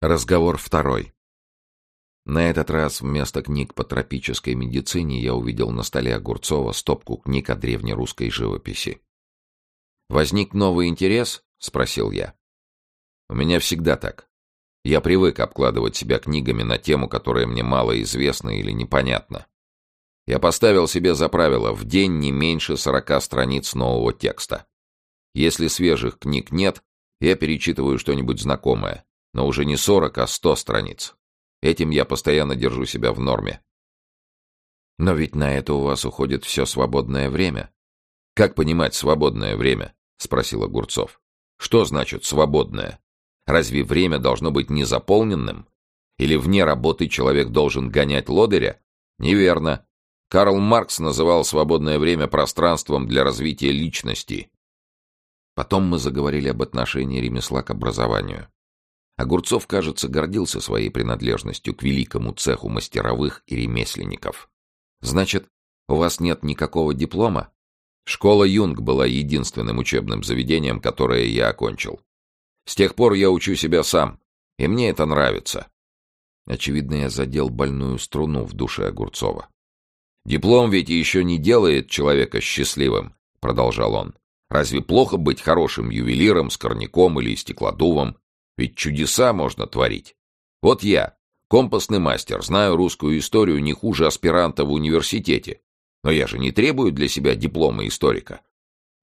Разговор второй. На этот раз вместо книг по тропической медицине я увидел на столе Огурцова стопку книг о древнерусской живописи. «Возник новый интерес?» — спросил я. «У меня всегда так. Я привык обкладывать себя книгами на тему, которая мне мало известна или непонятна. Я поставил себе за правило в день не меньше сорока страниц нового текста. Если свежих книг нет, я перечитываю что-нибудь знакомое но уже не сорок, а сто страниц. Этим я постоянно держу себя в норме. Но ведь на это у вас уходит все свободное время. Как понимать свободное время? Спросил Огурцов. Что значит свободное? Разве время должно быть незаполненным? Или вне работы человек должен гонять лодыря? Неверно. Карл Маркс называл свободное время пространством для развития личности. Потом мы заговорили об отношении ремесла к образованию. Огурцов, кажется, гордился своей принадлежностью к великому цеху мастеровых и ремесленников. «Значит, у вас нет никакого диплома?» Школа Юнг была единственным учебным заведением, которое я окончил. С тех пор я учу себя сам, и мне это нравится. Очевидно, я задел больную струну в душе Огурцова. «Диплом ведь еще не делает человека счастливым», — продолжал он. «Разве плохо быть хорошим ювелиром, скорняком или стеклодувом? Ведь чудеса можно творить. Вот я, компасный мастер, знаю русскую историю не хуже аспиранта в университете. Но я же не требую для себя диплома историка.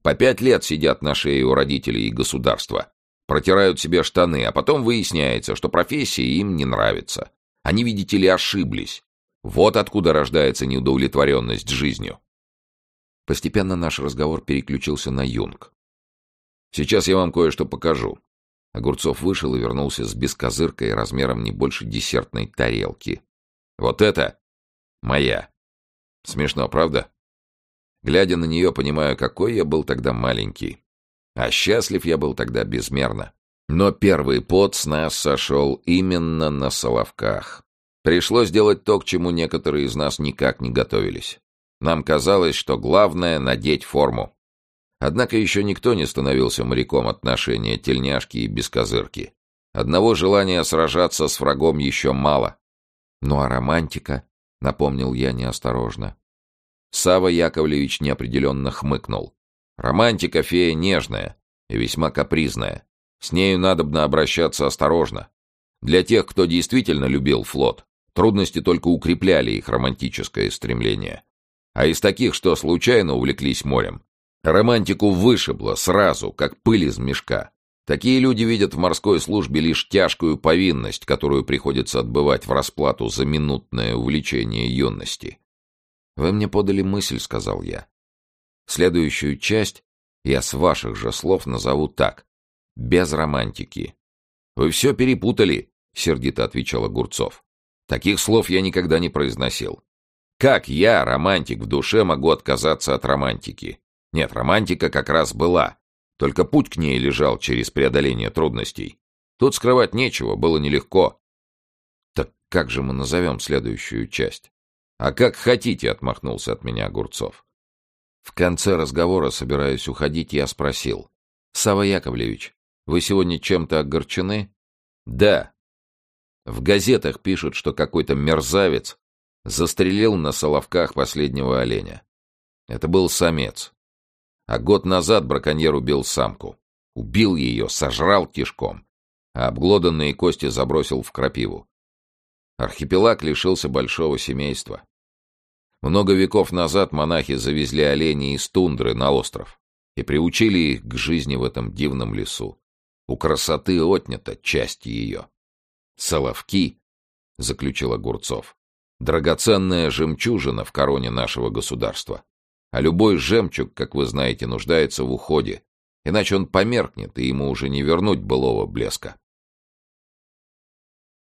По пять лет сидят на шее у родителей и государства. Протирают себе штаны, а потом выясняется, что профессия им не нравится. Они, видите ли, ошиблись. Вот откуда рождается неудовлетворенность жизнью. Постепенно наш разговор переключился на Юнг. Сейчас я вам кое-что покажу. Огурцов вышел и вернулся с бескозыркой размером не больше десертной тарелки. «Вот это моя!» Смешно, правда? Глядя на нее, понимаю, какой я был тогда маленький. А счастлив я был тогда безмерно. Но первый пот с нас сошел именно на Соловках. Пришлось делать то, к чему некоторые из нас никак не готовились. Нам казалось, что главное — надеть форму. Однако еще никто не становился моряком отношения тельняшки и бескозырки. Одного желания сражаться с врагом еще мало. Ну а романтика, напомнил я неосторожно. Сава Яковлевич неопределенно хмыкнул. Романтика фея нежная и весьма капризная. С нею надобно обращаться осторожно. Для тех, кто действительно любил флот, трудности только укрепляли их романтическое стремление. А из таких, что случайно увлеклись морем, Романтику вышибло сразу, как пыль из мешка. Такие люди видят в морской службе лишь тяжкую повинность, которую приходится отбывать в расплату за минутное увлечение юности. «Вы мне подали мысль», — сказал я. «Следующую часть я с ваших же слов назову так. Без романтики». «Вы все перепутали», — сердито отвечал Огурцов. «Таких слов я никогда не произносил. Как я, романтик в душе, могу отказаться от романтики? Нет, романтика как раз была. Только путь к ней лежал через преодоление трудностей. Тут скрывать нечего, было нелегко. Так как же мы назовем следующую часть? А как хотите, отмахнулся от меня Огурцов. В конце разговора, собираясь уходить, я спросил. Сава Яковлевич, вы сегодня чем-то огорчены? Да. В газетах пишут, что какой-то мерзавец застрелил на Соловках последнего оленя. Это был самец. А год назад браконьер убил самку. Убил ее, сожрал кишком, а обглоданные кости забросил в крапиву. Архипелаг лишился большого семейства. Много веков назад монахи завезли оленей из тундры на остров и приучили их к жизни в этом дивном лесу. У красоты отнята часть ее. «Соловки», — заключил Огурцов, — «драгоценная жемчужина в короне нашего государства. А любой жемчуг, как вы знаете, нуждается в уходе, иначе он померкнет, и ему уже не вернуть былого блеска.